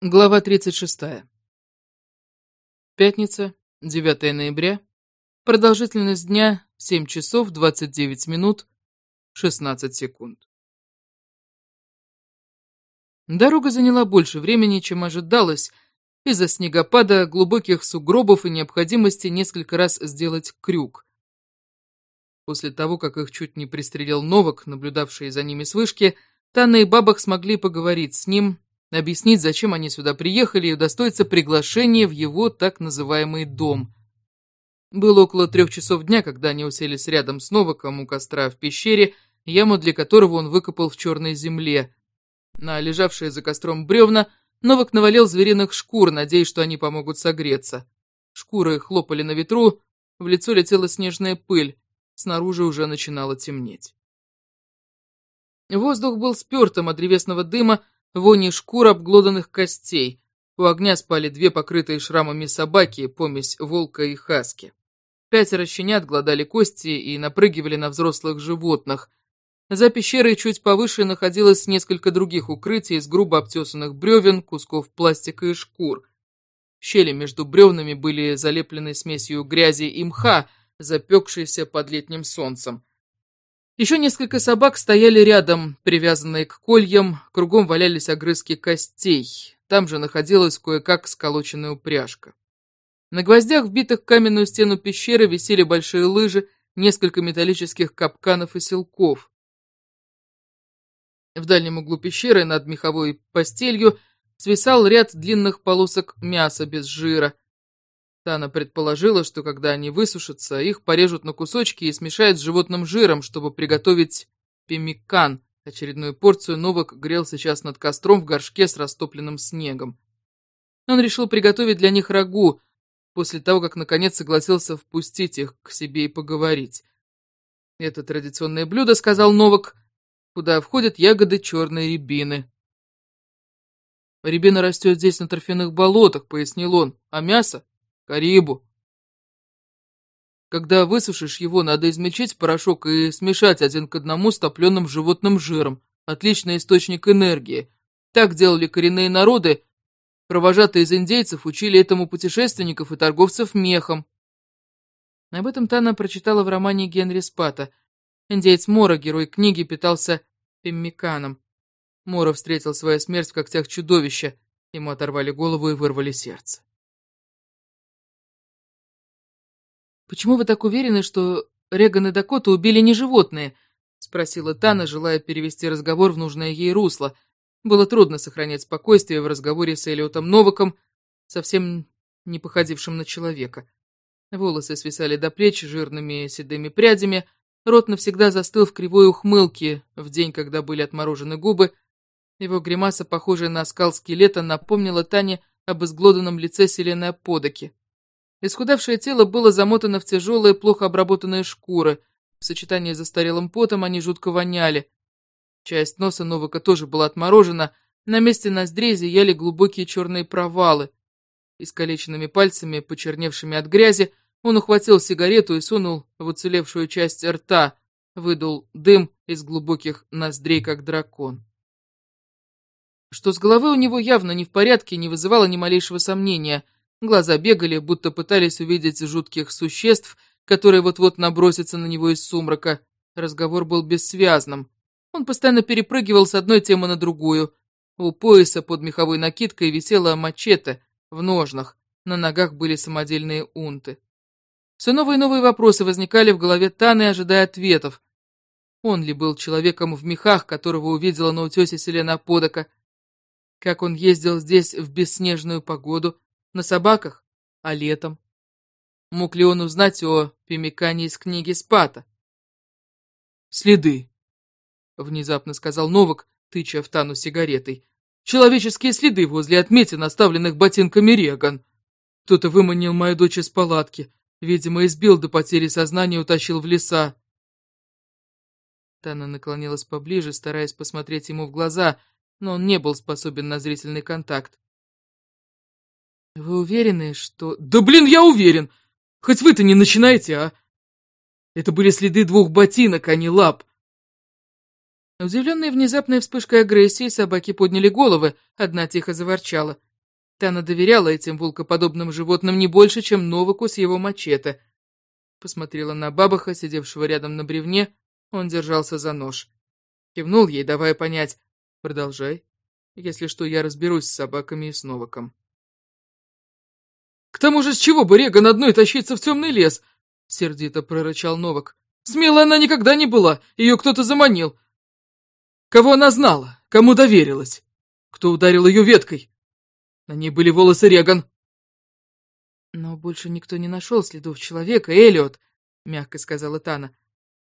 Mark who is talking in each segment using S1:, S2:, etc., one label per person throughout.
S1: Глава 36. Пятница, 9 ноября. Продолжительность дня 7 часов 29 минут 16 секунд. Дорога заняла больше времени, чем ожидалось, из-за снегопада, глубоких сугробов и необходимости несколько раз сделать крюк. После того, как их чуть не пристрелил Новак, наблюдавший за ними с вышки, Танна и Бабах смогли поговорить с ним, объяснить, зачем они сюда приехали и удостоиться приглашения в его так называемый дом. Было около трех часов дня, когда они уселись рядом с Новаком у костра в пещере, яму для которого он выкопал в черной земле. На лежавшие за костром бревна Новак навалил звериных шкур, надеясь, что они помогут согреться. Шкуры хлопали на ветру, в лицо летела снежная пыль, снаружи уже начинало темнеть. Воздух был спертым от древесного дыма, вони шкур обглоданных костей. У огня спали две покрытые шрамами собаки, помесь волка и хаски. Пятеро щенят гладали кости и напрыгивали на взрослых животных. За пещерой чуть повыше находилось несколько других укрытий из грубо обтесанных бревен, кусков пластика и шкур. Щели между бревнами были залеплены смесью грязи и мха, запекшейся под летним солнцем. Еще несколько собак стояли рядом, привязанные к кольям, кругом валялись огрызки костей. Там же находилась кое-как сколоченная упряжка. На гвоздях, вбитых в каменную стену пещеры, висели большие лыжи, несколько металлических капканов и силков. В дальнем углу пещеры над меховой постелью свисал ряд длинных полосок мяса без жира, Тана предположила, что когда они высушатся, их порежут на кусочки и смешают с животным жиром, чтобы приготовить пемикан. Очередную порцию Новак грел сейчас над костром в горшке с растопленным снегом. Он решил приготовить для них рагу, после того, как наконец согласился впустить их к себе и поговорить. «Это традиционное блюдо», — сказал Новак, — «куда входят ягоды черной рябины». «Рябина растет здесь на торфяных болотах», — пояснил он, — «а мясо Карибу. Когда высушишь его, надо измельчить порошок и смешать один к одному с топленым животным жиром. Отличный источник энергии. Так делали коренные народы. Провожатые из индейцев учили этому путешественников и торговцев мехом. Об этом Тана прочитала в романе Генри Спата. Индеец Мора, герой книги, питался пеммиканом. Мора встретил свою смерть в когтях чудовища. Ему оторвали голову и вырвали сердце. «Почему вы так уверены, что Реган и Дакота убили не животные?» — спросила Тана, желая перевести разговор в нужное ей русло. Было трудно сохранять спокойствие в разговоре с Элиотом Новаком, совсем не походившим на человека. Волосы свисали до плеч жирными седыми прядями, рот навсегда застыл в кривой ухмылке в день, когда были отморожены губы. Его гримаса, похожая на скал скелета, напомнила Тане об изглоданном лице Селены Аподоки. Исхудавшее тело было замотано в тяжелые, плохо обработанные шкуры. В сочетании с застарелым потом они жутко воняли. Часть носа Новака тоже была отморожена, на месте ноздрей зияли глубокие черные провалы. Искалеченными пальцами, почерневшими от грязи, он ухватил сигарету и сунул в уцелевшую часть рта, выдул дым из глубоких ноздрей, как дракон. Что с головы у него явно не в порядке, не вызывало ни малейшего сомнения — Глаза бегали, будто пытались увидеть жутких существ, которые вот-вот набросятся на него из сумрака. Разговор был бессвязным. Он постоянно перепрыгивал с одной темы на другую. У пояса под меховой накидкой висела мачете в ножнах, на ногах были самодельные унты. Все новые и новые вопросы возникали в голове Таны, ожидая ответов. Он ли был человеком в мехах, которого увидела на утесе Селена Подока? Как он ездил здесь в бесснежную погоду? На собаках? А летом? Мог ли он узнать о Пимикане из книги Спата? «Следы», — внезапно сказал Новак, тыча в Тану сигаретой. «Человеческие следы возле отметин, оставленных ботинками Реган. Кто-то выманил мою дочь из палатки, видимо, избил до потери сознания и утащил в леса». Тана наклонилась поближе, стараясь посмотреть ему в глаза, но он не был способен на зрительный контакт. «Вы уверены, что...» «Да блин, я уверен! Хоть вы-то не начинайте, а!» Это были следы двух ботинок, а не лап. Удивленные внезапной вспышкой агрессии, собаки подняли головы, одна тихо заворчала. Тана доверяла этим волкоподобным животным не больше, чем Новаку с его мачете. Посмотрела на бабаха, сидевшего рядом на бревне, он держался за нож. Кивнул ей, давая понять. «Продолжай. Если что, я разберусь с собаками и с Новаком». «К тому же, с чего бы Реган одной тащиться в темный лес?» — сердито прорычал Новак. «Смелая она никогда не была, ее кто-то заманил. Кого она знала, кому доверилась, кто ударил ее веткой?» На ней были волосы Реган. Но больше никто не нашел следов человека, Эллиот, мягко сказала Тана.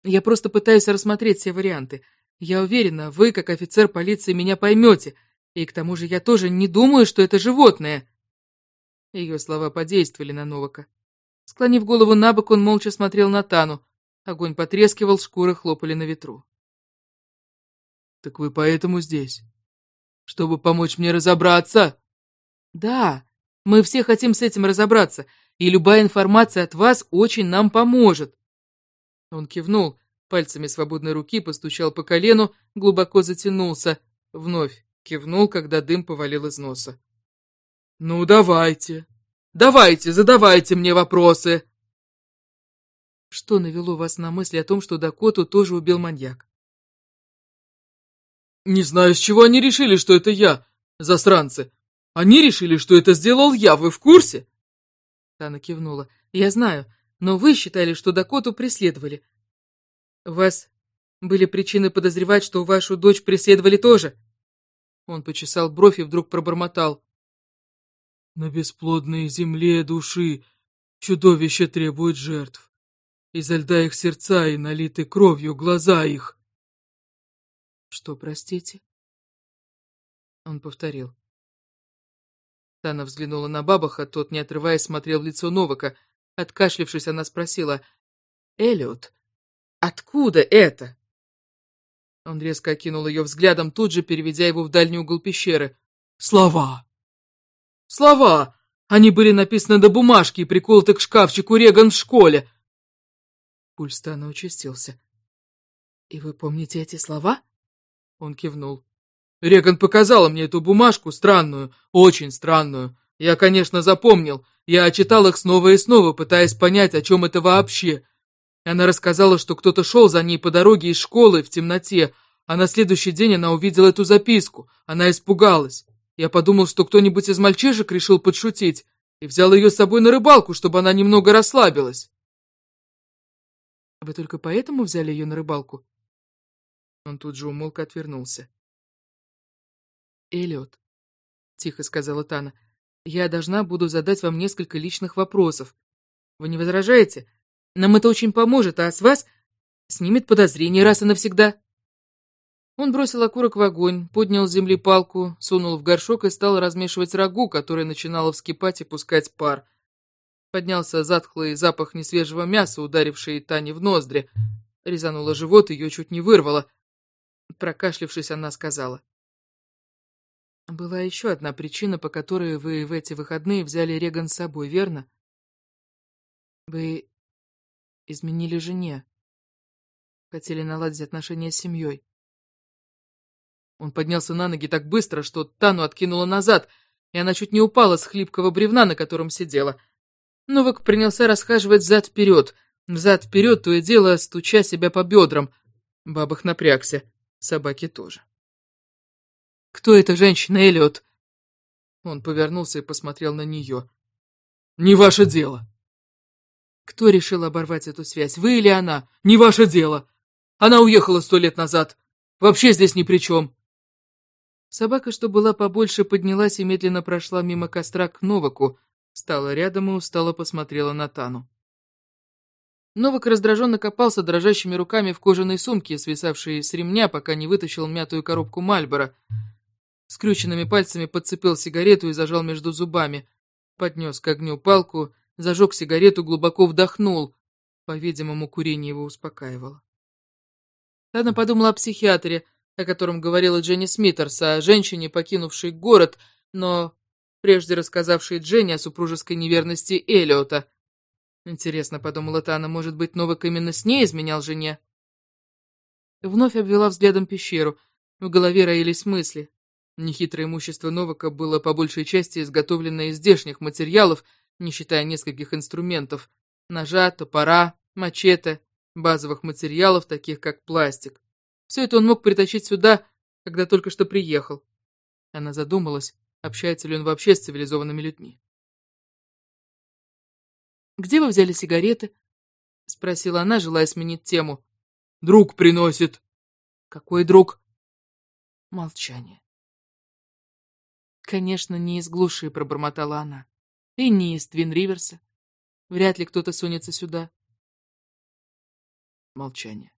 S1: Я просто пытаюсь рассмотреть все варианты. Я уверена, вы, как офицер полиции, меня поймете. И к тому же я тоже не думаю, что это животное. Ее слова подействовали на Новака. Склонив голову на бок, он молча смотрел на Тану. Огонь потрескивал, шкуры хлопали на ветру. «Так вы поэтому здесь? Чтобы помочь мне разобраться?» Да, мы все хотим с этим разобраться, и любая информация от вас очень нам поможет. Он кивнул, пальцами свободной руки постучал по колену, глубоко затянулся, вновь кивнул, когда дым повалил из носа. «Ну, давайте, давайте, задавайте мне вопросы!» Что навело вас на мысль о том, что Дакоту тоже убил маньяк? «Не знаю, с чего они решили, что это я, засранцы. Они решили, что это сделал я, вы в курсе?» Тана кивнула. «Я знаю, но вы считали, что Дакоту преследовали. У вас были причины подозревать, что вашу дочь преследовали тоже?» Он почесал бровь и вдруг пробормотал. «На бесплодной земле души чудовище требует жертв. Изо льда их сердца и налиты кровью глаза их». «Что, простите?» Он повторил. Тана взглянула на бабаха, тот, не отрываясь, смотрел в лицо Новака. Откашлившись, она спросила, «Эллиот, откуда это?» Он резко окинул ее взглядом, тут же переведя его в дальний угол пещеры. «Слова!» «Слова! Они были написаны до бумажки и приколоты к шкафчику Реган в школе!» Пульс Тана участился. «И вы помните эти слова?» Он кивнул. Реган показала мне эту бумажку, странную, очень странную. Я, конечно, запомнил. Я читал их снова и снова, пытаясь понять, о чем это вообще. Она рассказала, что кто-то шел за ней по дороге из школы в темноте, а на следующий день она увидела эту записку. Она испугалась. Я подумал, что кто-нибудь из мальчишек решил подшутить, и взял ее с собой на рыбалку, чтобы она немного расслабилась. Вы только поэтому взяли ее на рыбалку? Он тут же умолк и отвернулся. Эллиот, тихо сказала Тана, я должна буду задать вам несколько личных вопросов. Вы не возражаете? Нам это очень поможет, а с вас снимет подозрение раз и навсегда. Он бросил окурок в огонь, поднял с земли палку, сунул в горшок и стал размешивать рагу, которое начинало вскипать и пускать пар. Поднялся затхлый запах несвежего мяса, ударивший Тане в ноздри. Резанула живот, ее чуть не вырвало. Прокашлявшись, она сказала. Была еще одна причина, по которой вы в эти выходные взяли Реган с собой, верно? Вы изменили жене. Хотели наладить отношения с семьей. Он поднялся на ноги так быстро, что Тану откинула назад, и она чуть не упала с хлипкого бревна, на котором сидела. Новак принялся расхаживать взад-вперед, взад-вперед, то и дело, стуча себя по бедрам. Бабах напрягся, собаки тоже. «Кто эта женщина, Эллиот?» Он повернулся и посмотрел на нее. «Не ваше дело!» «Кто решил оборвать эту связь, вы или она? Не ваше дело! Она уехала сто лет назад! Вообще здесь ни при чем!» Собака, что была побольше, поднялась и медленно прошла мимо костра к Новаку, стала рядом и устало посмотрела на Тану. Новак раздраженно копался дрожащими руками в кожаной сумке, свисавшей с ремня, пока не вытащил мятую коробку Мальбора. Скрюченными пальцами подцепил сигарету и зажал между зубами. Поднес к огню палку, зажег сигарету, глубоко вдохнул. По-видимому, курение его успокаивало. Тана подумала о психиатре, о котором говорила Дженни Смитерс, о женщине, покинувшей город, но прежде рассказавшей Дженни о супружеской неверности Эллиота. Интересно, подумала Тана, может быть, Новак именно с ней изменял жене? Вновь обвела взглядом пещеру. В голове роились мысли. Нехитрое имущество Новака было по большей части изготовлено из здешних материалов, не считая нескольких инструментов – ножа, топора, мачете, базовых материалов, таких как пластик. Все это он мог притащить сюда, когда только что приехал. Она задумалась, общается ли он вообще с цивилизованными людьми. «Где вы взяли сигареты?» — спросила она, желая сменить тему. «Друг приносит». «Какой друг?» Молчание. «Конечно, не из глуши», — пробормотала она. «И не из Твин-Риверса. Вряд ли кто-то сунется сюда». Молчание.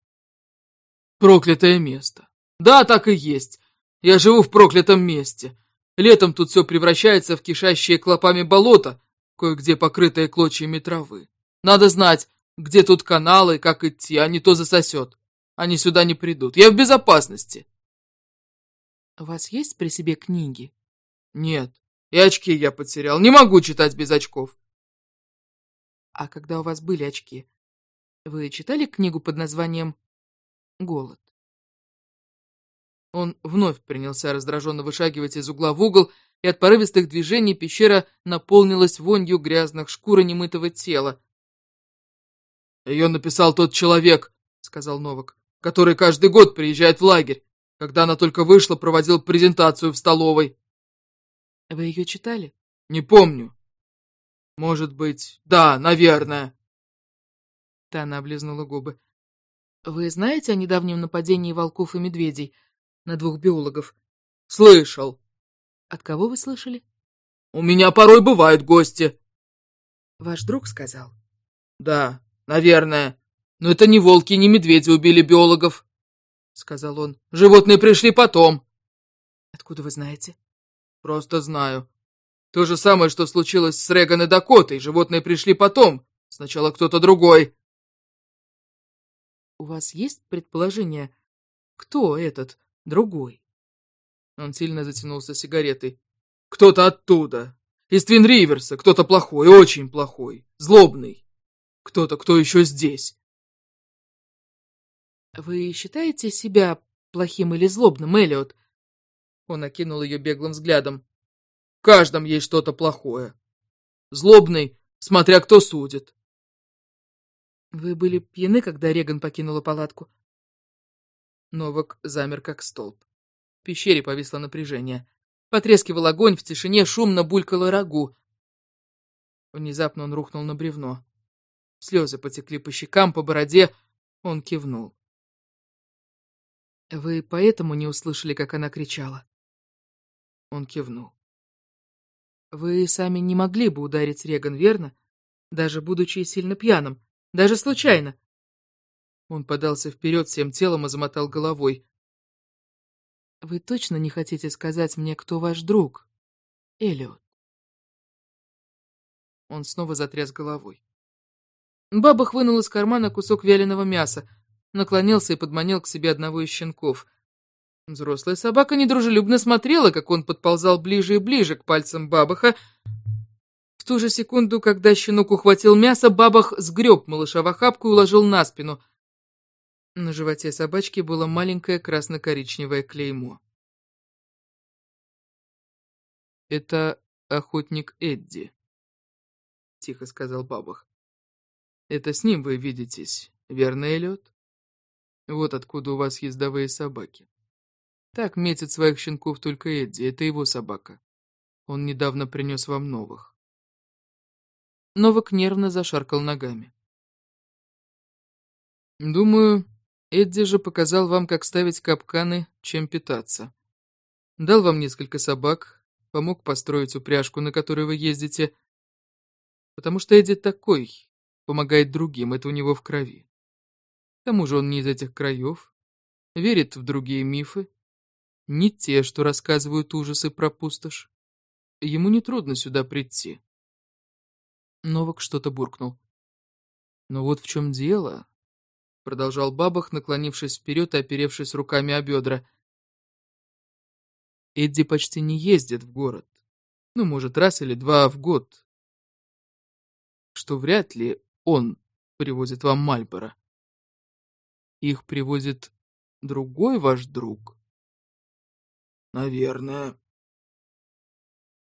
S1: «Проклятое место. Да, так и есть. Я живу в проклятом месте. Летом тут все превращается в кишащее клопами болото, кое-где покрытое клочьями травы. Надо знать, где тут каналы, как идти, а не то засосет. Они сюда не придут. Я в безопасности. У вас есть при себе книги? Нет. И очки я потерял. Не могу читать без очков. А когда у вас были очки, вы читали книгу под названием «Голод»? Он вновь принялся раздраженно вышагивать из угла в угол, и от порывистых движений пещера наполнилась вонью грязных шкур и немытого тела. «Ее написал тот человек», — сказал Новак, «который каждый год приезжает в лагерь. Когда она только вышла, проводил презентацию в столовой». «Вы ее читали?» «Не помню». «Может быть, да, наверное». Тана облизнула губы. «Вы знаете о недавнем нападении волков и медведей?» на двух биологов. Слышал. От кого вы слышали? У меня порой бывают гости. Ваш друг сказал? Да, наверное. Но это не волки, не медведи убили биологов, сказал он. Животные пришли потом. Откуда вы знаете? Просто знаю. То же самое, что случилось с Реган и Дакотой. Животные пришли потом. Сначала кто-то другой. У вас есть предположение, кто этот Другой. Он сильно затянулся сигаретой. Кто-то оттуда. Из Твин Риверса. Кто-то плохой, очень плохой. Злобный. Кто-то, кто еще здесь. Вы считаете себя плохим или злобным, Эллиот? Он окинул ее беглым взглядом. В каждом есть что-то плохое. Злобный, смотря кто судит. Вы были пьяны, когда Реган покинула палатку? Новак замер как столб. В пещере повисло напряжение. Потрескивал огонь, в тишине шумно булькало рагу. Внезапно он рухнул на бревно. Слезы потекли по щекам, по бороде. Он кивнул. «Вы поэтому не услышали, как она кричала?» Он кивнул. «Вы сами не могли бы ударить Реган, верно? Даже будучи сильно пьяным, даже случайно. Он подался вперед всем телом и замотал головой. «Вы точно не хотите сказать мне, кто ваш друг, Эллиот?» Он снова затряс головой. Бабах вынул из кармана кусок вяленого мяса, наклонился и подманил к себе одного из щенков. Взрослая собака недружелюбно смотрела, как он подползал ближе и ближе к пальцам Бабаха. В ту же секунду, когда щенок ухватил мясо, Бабах сгреб малыша в охапку и уложил на спину — на животе собачки было маленькое красно-коричневое клеймо. «Это охотник Эдди», — тихо сказал Бабах. «Это с ним вы видитесь, верно, Эллиот? Вот откуда у вас ездовые собаки. Так метит своих щенков только Эдди, это его собака. Он недавно принес вам новых». Новак нервно зашаркал ногами. «Думаю, Эдди же показал вам, как ставить капканы, чем питаться. Дал вам несколько собак, помог построить упряжку, на которой вы ездите. Потому что Эдди такой, помогает другим, это у него в крови. К тому же он не из этих краев, верит в другие мифы, не те, что рассказывают ужасы про пустошь. Ему нетрудно сюда прийти. Новак что-то буркнул. Но вот в чем дело продолжал Бабах, наклонившись вперед и оперевшись руками о бедра. Эдди почти не ездит в город. Ну, может, раз или два в год. Что вряд ли он привозит вам Мальборо. Их привозит другой ваш друг.
S2: Наверное.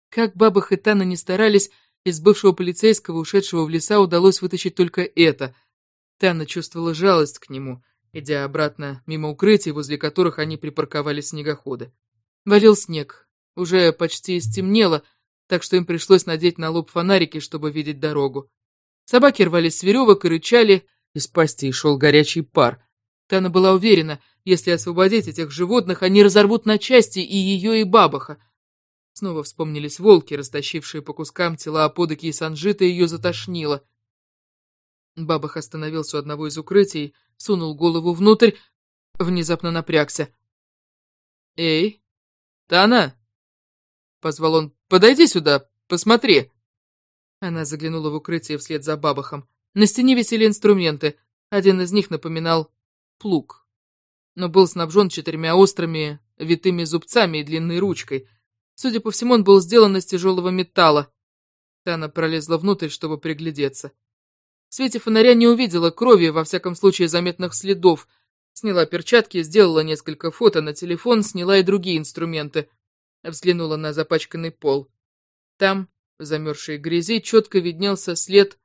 S1: Как баба Хэтана не старались, из бывшего полицейского, ушедшего в леса, удалось вытащить только это. Тана чувствовала жалость к нему, идя обратно мимо укрытий, возле которых они припарковали снегоходы. Валил снег. Уже почти стемнело, так что им пришлось надеть на лоб фонарики, чтобы видеть дорогу. Собаки рвались с веревок и рычали, из пасти шел горячий пар. Тана была уверена, если освободить этих животных, они разорвут на части и ее, и бабаха. Снова вспомнились волки, растащившие по кускам тела Аподоки и Санжита, ее затошнило. Бабах остановился у одного из укрытий, сунул голову внутрь, внезапно напрягся. «Эй, Тана!» — позвал он. «Подойди сюда, посмотри!» Она заглянула в укрытие вслед за бабахом. На стене висели инструменты. Один из них напоминал плуг, но был снабжен четырьмя острыми, витыми зубцами и длинной ручкой. Судя по всему, он был сделан из тяжелого металла. Тана пролезла внутрь, чтобы приглядеться. В свете фонаря не увидела крови, во всяком случае заметных следов. Сняла перчатки, сделала несколько фото на телефон, сняла и другие инструменты. Взглянула на запачканный пол. Там, в замерзшей грязи, четко виднелся след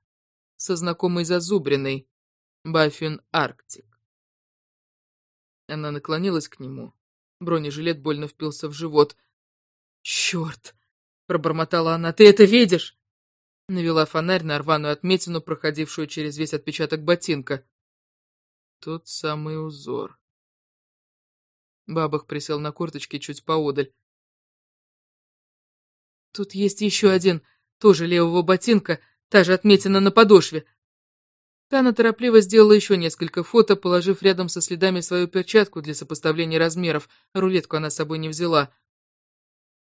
S1: со знакомой зазубриной. Баффин Арктик. Она наклонилась к нему. Бронежилет больно впился в живот. «Черт!» — пробормотала она. «Ты это видишь?» Навела фонарь на рваную отметину, проходившую через весь отпечаток ботинка. Тот самый узор. Бабах присел на корточки чуть поодаль. Тут есть еще один, тоже левого ботинка, та же отметина на подошве. Тана торопливо сделала еще несколько фото, положив рядом со следами свою перчатку для сопоставления размеров. Рулетку она с собой не взяла.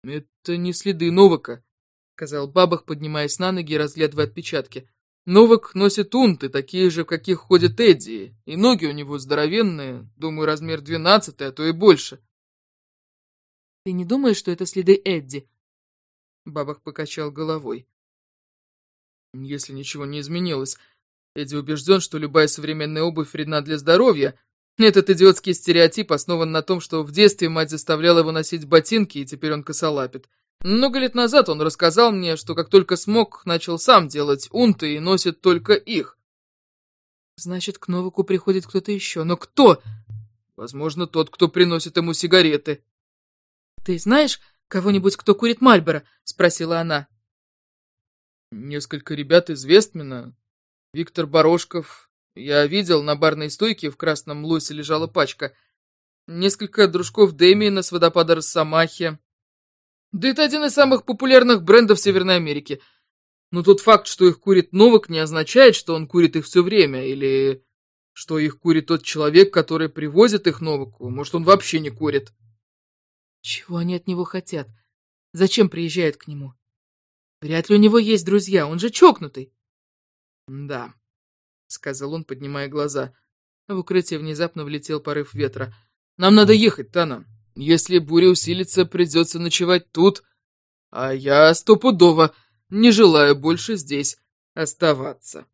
S1: «Это не следы Новака», — сказал Бабах, поднимаясь на ноги и разглядывая отпечатки. «Новак носит унты, такие же, в каких ходит Эдди, и ноги у него здоровенные, думаю, размер двенадцатый, а то и больше». «Ты не думаешь, что это следы Эдди?» Бабах покачал головой. «Если ничего не изменилось, Эдди убежден, что любая современная обувь вредна для здоровья. Этот идиотский стереотип основан на том, что в детстве мать заставляла его носить ботинки, и теперь он косолапит. Много лет назад он рассказал мне, что как только смог, начал сам делать унты и носит только их. Значит, к Новаку приходит кто-то еще. Но кто? Возможно, тот, кто приносит ему сигареты. Ты знаешь кого-нибудь, кто курит Мальборо? Спросила она. Несколько ребят из Виктор Борошков. Я видел, на барной стойке в красном лосе лежала пачка. Несколько дружков Дэмиена с водопада Росомахи. Да это один из самых популярных брендов Северной Америки. Но тот факт, что их курит Новак, не означает, что он курит их все время, или что их курит тот человек, который привозит их Новаку. Может, он вообще не курит. Чего они от него хотят? Зачем приезжают к нему? Вряд ли у него есть друзья, он же чокнутый. «Да», — сказал он, поднимая глаза. В укрытие внезапно влетел порыв ветра. «Нам надо ехать, Тана. Если буря усилится, придется ночевать тут. А я стопудово не желаю больше здесь оставаться».